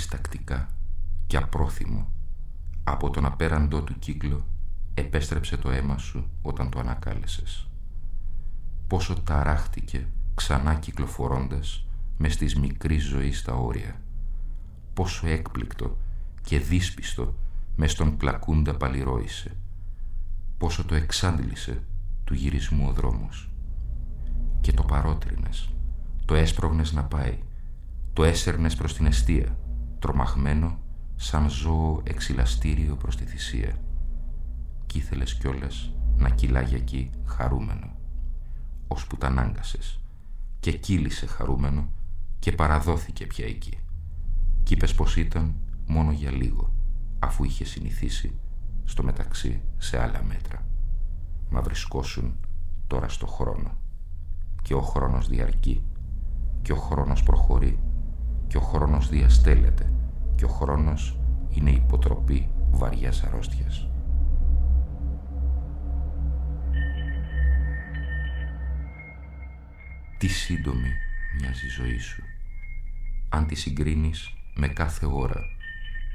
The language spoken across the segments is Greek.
Διστακτικά και απρόθυμο από τον απέραντό του κύκλο επέστρεψε το αίμα σου όταν το ανακάλεσες. Πόσο ταράχτηκε ξανά κυκλοφορώντας μες στις μικρής ζωής στα όρια. Πόσο έκπληκτο και δύσπιστο μες στον πλακούντα παλιρόησε. Πόσο το εξάντλησε του γυρισμού ο δρόμος. Και το παρότρινες, το έσπρωγνες να πάει, το έσερνες προς την αιστεία, τρομαγμένο σαν ζώο εξυλαστήριο προς τη θυσία. Κι ήθελες κιόλας να κυλάγει εκεί χαρούμενο, ώσπου τα ανάγκασες και κύλησε χαρούμενο και παραδόθηκε πια εκεί. Κι είπες πως ήταν μόνο για λίγο, αφού είχε συνηθίσει στο μεταξύ σε άλλα μέτρα. Μα βρισκόσουν τώρα στο χρόνο και ο χρόνος διαρκεί και ο χρόνος προχωρεί και ο χρόνος διαστέλλεται και ο χρόνος είναι υποτροπή βαριάς αρρώστιας. Τι σύντομη μοιάζει η ζωή σου αν τη συγκρίνεις με κάθε ώρα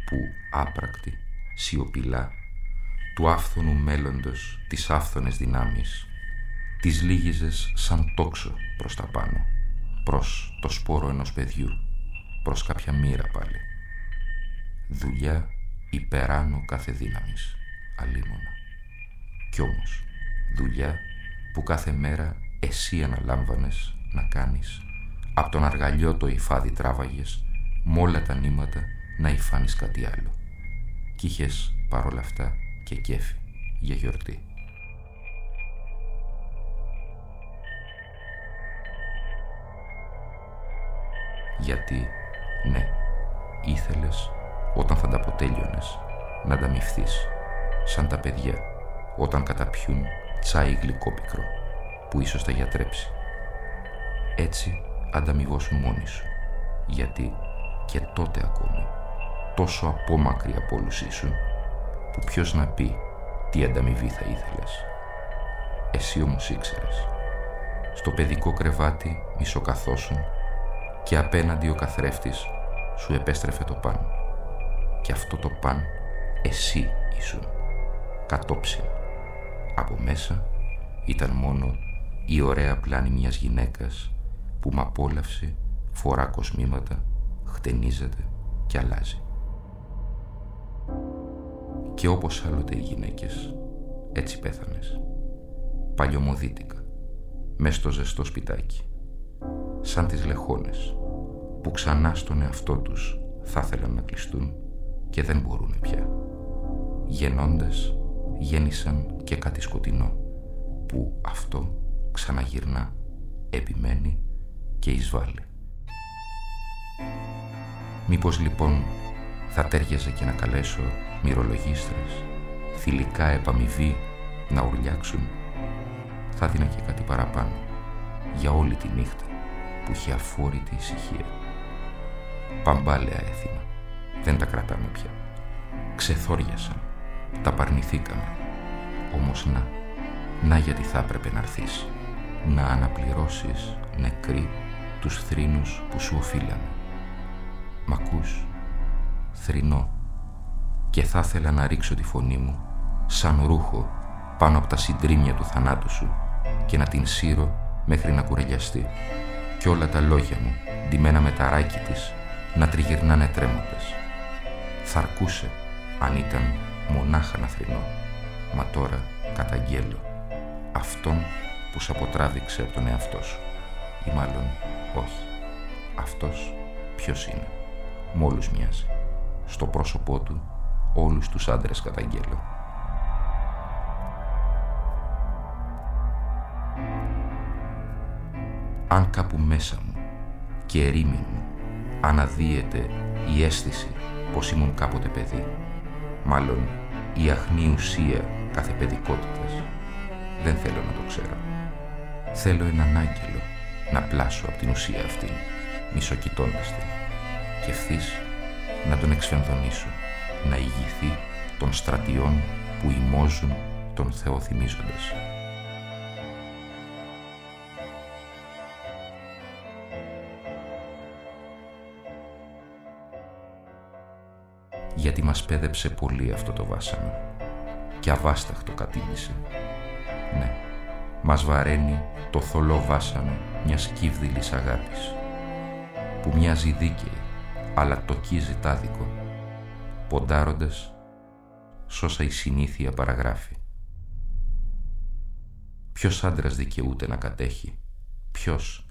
που άπρακτη, σιωπηλά του άφθονου μέλλοντος τις άφθονες δυνάμεις τις λίγιζες σαν τόξο προς τα πάνω προς το σπόρο ενός παιδιού προς κάποια μοίρα πάλι. Δουλειά υπεράνω κάθε δύναμης, αλίμονα. Κι όμως, δουλειά που κάθε μέρα εσύ αναλάμβανες να κάνεις. Απ' τον αργαλιό το υφάδι τράβαγες, μ' όλα τα νήματα να υφάνεις κάτι άλλο. Κι είχες παρόλα αυτά και κέφι για γιορτή. Γιατί ναι, ήθελες όταν θα τα αποτέλειωνες να ανταμυφθείς σαν τα παιδιά όταν καταπιούν τσάι γλυκόπικρο που ίσως θα γιατρέψει. Έτσι ανταμοιβώσουν μόνοι σου γιατί και τότε ακόμη τόσο απόμακρη από όλους ήσουν που ποιος να πει τι ανταμοιβή θα ήθελες. Εσύ όμως ήξερες. Στο παιδικό κρεβάτι μισοκαθώσουν και απέναντι ο καθρέφτης σου επέστρεφε το παν. Και αυτό το παν εσύ ήσουν, κατόψιν. Από μέσα ήταν μόνο η ωραία πλάνη μιας γυναίκας που με απόλαυση φορά κοσμήματα, χτενίζεται και αλλάζει. Και όπως άλλοτε οι γυναίκες, έτσι πέθανες. Παλιωμοδίτικα, μες στο ζεστό σπιτάκι, σαν τις λεχόνες που ξανά στον εαυτό τους θα ήθελαν να κλειστούν και δεν μπορούν πια. Γεννώντας γέννησαν και κάτι σκοτεινό που αυτό ξαναγυρνά, επιμένει και εισβάλλει. Μήπως λοιπόν θα τέριαζε και να καλέσω μυρολογίστρες, θηλυκά επαμοιβή να ουρλιάξουν; Θα δίνα και κάτι παραπάνω για όλη τη νύχτα που είχε αφόρητη ησυχία. Παμπάλαια έθιμα. Δεν τα κρατάμε πια. Ξεθόριασαν. Τα παρνηθήκαμε. Όμως να, να γιατί θα έπρεπε να έρθεις. Να αναπληρώσεις νεκρή τους θρήνους που σου οφείλανε. Μ' ακούς, θρηνώ και θα ήθελα να ρίξω τη φωνή μου σαν ρούχο πάνω από τα συντρίμια του θανάτου σου και να την σύρω μέχρι να κουρελιαστεί κι όλα τα λόγια μου, ντυμένα με ταράκι της, να τριγυρνάνε τρέμοντες. Θα αρκούσε αν ήταν μονάχα να θρυνώ, μα τώρα καταγγέλω αυτόν που σ' αποτράβηξε από τον εαυτό σου. Ή μάλλον όχι. Αυτός ποιος είναι. Μόλους μοιάζει. Στο πρόσωπό του όλους τους άντρες καταγγέλω. Αν κάπου μέσα μου και ερήμην μου αναδύεται η αίσθηση πως ήμουν κάποτε παιδί, μάλλον η αχνή ουσία κάθε παιδικότητας, δεν θέλω να το ξέρω. Θέλω έναν άγγελο να πλάσω από την ουσία αυτή, μισοκοιτώντας την, και ευθύς να τον εξφενδονήσω, να ηγηθεί των στρατιών που ημώζουν τον Θεό θυμίζοντας. Πέδεψε πολύ αυτό το βάσανο και αβάσταχτο κατήλυσε. Ναι, μας βαραίνει το θολό βάσανο μιας κύβδηλης αγάπης που μοιάζει δίκαιη αλλά τοκίζει τάδικο ποντάροντας σ' η συνήθεια παραγράφει. Ποιος άντρας δικαιούται να κατέχει, ποιος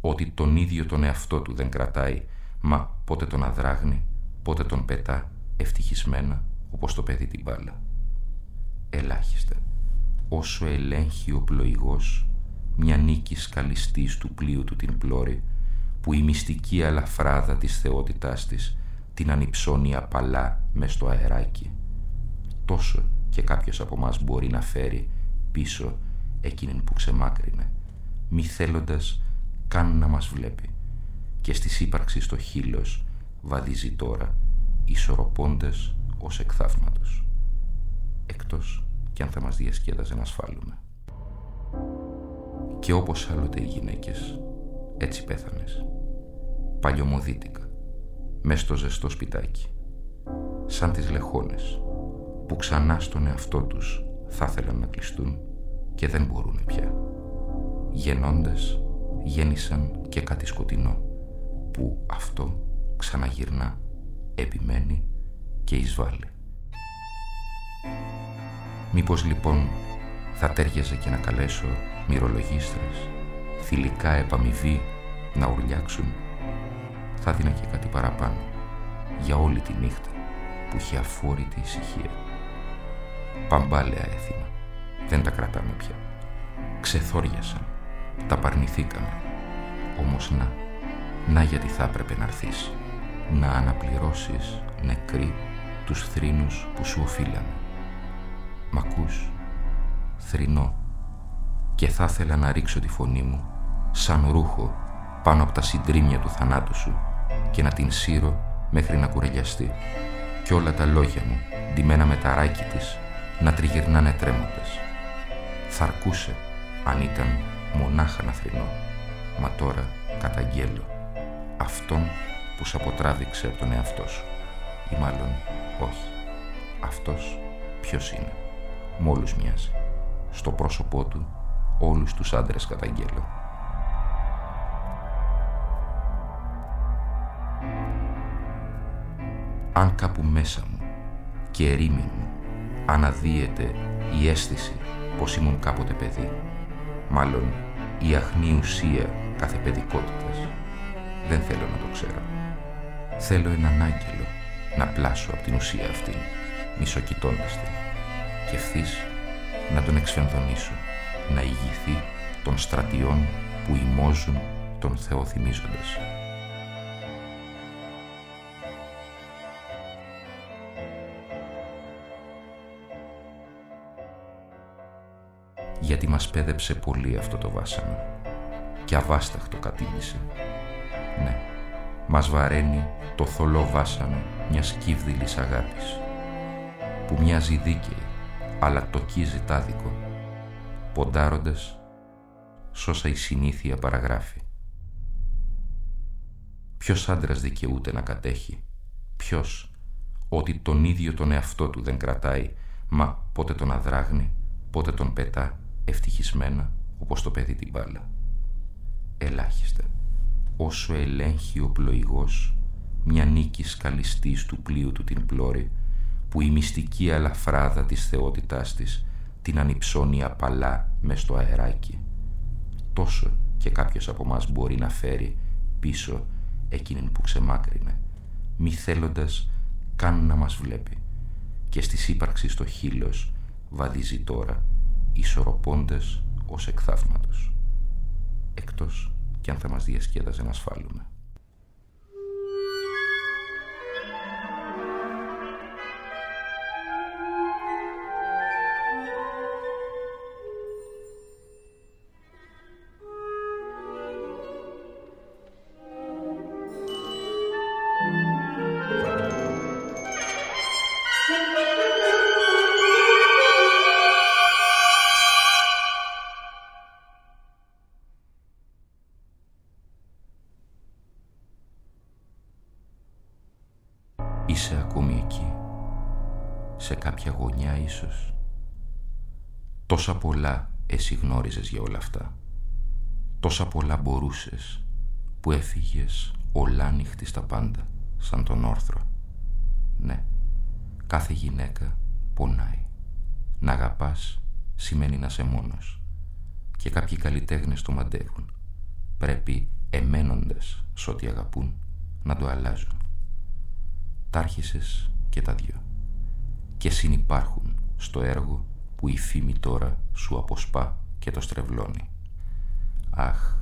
ότι τον ίδιο τον εαυτό του δεν κρατάει, μα πότε τον αδράγνει, πότε τον πετά, ευτυχισμένα όπως το παιδί την μπάλα. Ελάχιστα, όσο ελέγχει ο πλοηγός μια νίκη σκαλιστής του πλοίου του την πλώρη που η μυστική αλαφράδα της θεότητάς της την ανυψώνει απαλά μες στο αεράκι. Τόσο και κάποιος από μας μπορεί να φέρει πίσω εκείνην που ξεμάκρινε, μη θέλοντας καν να μας βλέπει και στη σύπαρξη στο χείλος βαδίζει τώρα ισορροπώντας ως εκθαύματος. Εκτός κι αν θα μας διασκέδαζε να ασφάλουμε. Και όπως άλλοτε οι γυναίκες, έτσι πέθανες. Παλιωμοδίτικα, μες στο ζεστό σπιτάκι. Σαν τις λεχόνες, που ξανά στον εαυτό τους θα ήθελαν να κλειστούν και δεν μπορούν πια. Γεννώντας, γέννησαν και κάτι σκοτεινό, που αυτό ξαναγυρνά επιμένει και εισβάλλει. Μήπως λοιπόν θα τέριαζε και να καλέσω μυρολογίστρες, θηλυκά επαμοιβή να ουρλιάξουν; Θα δίνα και κάτι παραπάνω για όλη τη νύχτα που είχε αφόρητη ησυχία. Παμπάλαια έθιμα, δεν τα κρατάμε πια. Ξεθόριασαν, τα παρνηθήκαμε. Όμως να, να γιατί θα έπρεπε να έρθεις να αναπληρώσεις νεκρή τους θρήνους που σου οφείλανε. Μ' ακούς, θρηνώ και θα ήθελα να ρίξω τη φωνή μου σαν ρούχο πάνω από τα συντρίμια του θανάτου σου και να την σύρω μέχρι να κουρελιαστεί και όλα τα λόγια μου ντυμένα με ταράκι της να τριγυρνάνε τρέμοντες. Θα αρκούσε αν ήταν μονάχα να θρηνώ, μα τώρα καταγγέλω αυτόν που σ' αποτράβηξε από τον εαυτό σου. Ή μάλλον όχι. Αυτός ποιος είναι. Μόλους μοιάζει. Στο πρόσωπό του όλους τους άντρες καταγγέλλω. Αν κάπου μέσα μου και ερήμην μου αναδύεται η αίσθηση πως ήμουν κάποτε παιδί, μάλλον η αχνή ουσία κάθε παιδικότητας, δεν θέλω να το ξέρω. Θέλω έναν άγγελο να πλάσω από την ουσία αυτή, μισοκοιτώντας την, και ευθύς να τον εξφενδονήσω, να ηγηθεί των στρατιών που ημώζουν τον Θεό θυμίζοντας. Γιατί μας πέδεψε πολύ αυτό το βάσανο και αβάσταχτο κατήλυσε. Ναι, μας βαραίνει το θολό βάσανο μιας κύβδηλης αγάπης που μοιάζει δίκαιη αλλά τοκίζει τάδικο ποντάροντας σ' η συνήθεια παραγράφει. Ποιος άντρας δικαιούται να κατέχει, ποιος ότι τον ίδιο τον εαυτό του δεν κρατάει, μα πότε τον αδράγνει, πότε τον πετά ευτυχισμένα όπως το παιδί την μπάλα. Ελάχιστα όσο ελέγχει ο πλοηγός μια νίκη σκαλιστής του πλοίου του την πλώρη που η μυστική αλαφράδα της θεότητάς της την ανυψώνει απαλά μες στο αεράκι. Τόσο και κάποιος από μας μπορεί να φέρει πίσω εκείνην που ξεμάκρινε, μη θέλοντας καν να μας βλέπει και στη σύπαρξη στο χείλος βαδίζει τώρα, ισορροπώντας ως εκθαύματος. Εκτός κι αν θα μας διασκέδαζε να ασφάλουμε. Τόσα πολλά εσύ γνώριζες για όλα αυτά. Τόσα πολλά μπορούσες που έφυγες ολάνυχτη στα πάντα, σαν τον όρθρο. Ναι, κάθε γυναίκα πονάει. Να αγαπάς σημαίνει να σε μόνος. Και κάποιοι καλλιτέχνες το μαντεύουν. Πρέπει εμένοντας σ' ό,τι αγαπούν να το αλλάζουν τα και τα δυο και συνυπάρχουν στο έργο που η φήμη τώρα σου αποσπά και το στρεβλώνει. Αχ,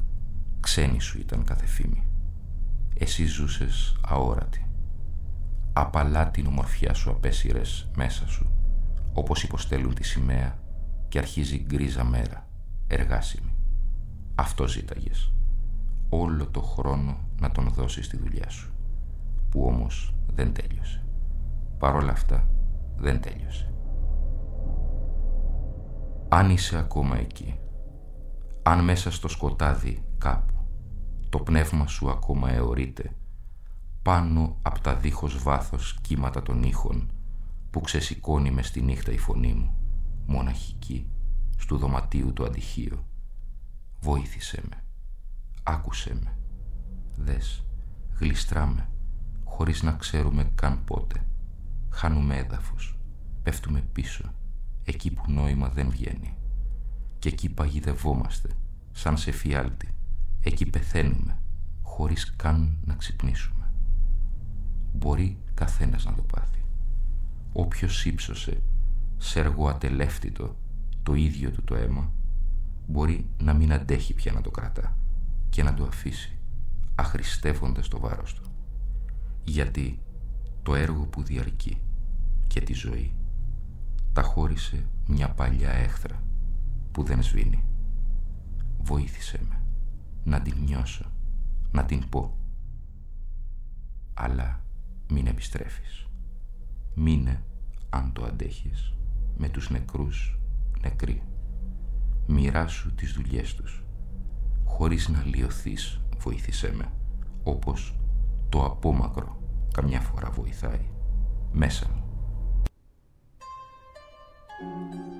ξένη σου ήταν κάθε φήμη. Εσύ ζούσες αόρατη. Απαλά την ομορφιά σου απέσυρες μέσα σου, όπως υποστέλουν τη σημαία και αρχίζει γκρίζα μέρα, εργάσιμη. Αυτό ζήταγες. Όλο το χρόνο να τον δώσεις στη δουλειά σου, που όμως δεν τέλειωσε. Παρ' όλα αυτά δεν τέλειωσε. Αν είσαι ακόμα εκεί, αν μέσα στο σκοτάδι κάπου το πνεύμα σου ακόμα αιωρείται πάνω από τα δίχως βάθος κύματα των ήχων που ξεσηκώνει μες στη νύχτα η φωνή μου, μοναχική, στου δωματίου του αντιχείου. Βοήθησέ με, άκουσέ με, δες, γλιστράμε, χωρίς να ξέρουμε καν πότε. Χάνουμε έδαφος, πέφτουμε πίσω, εκεί που νόημα δεν βγαίνει. Και εκεί παγιδευόμαστε, σαν σε φιάλτη. Εκεί πεθαίνουμε, χωρίς καν να ξυπνήσουμε. Μπορεί καθένας να το πάθει. Όποιος ύψωσε σε έργο ατελεύτητο το ίδιο του το αίμα, μπορεί να μην αντέχει πια να το κρατά και να το αφήσει, αχρηστεύοντας το βάρος του γιατί το έργο που διαρκεί και τη ζωή τα χώρισε μια παλιά έχθρα που δεν σβήνει. Βοήθησε με να την νιώσω, να την πω. Αλλά μην επιστρέφεις. Μείνε, αν το αντέχεις, με τους νεκρούς νεκροί. Μοιράσου τις δουλειές τους. Χωρίς να λιωθείς, βοήθησέ με, όπως το απόμακρο καμιά φορά βοηθάει μέσα μου. Thank you.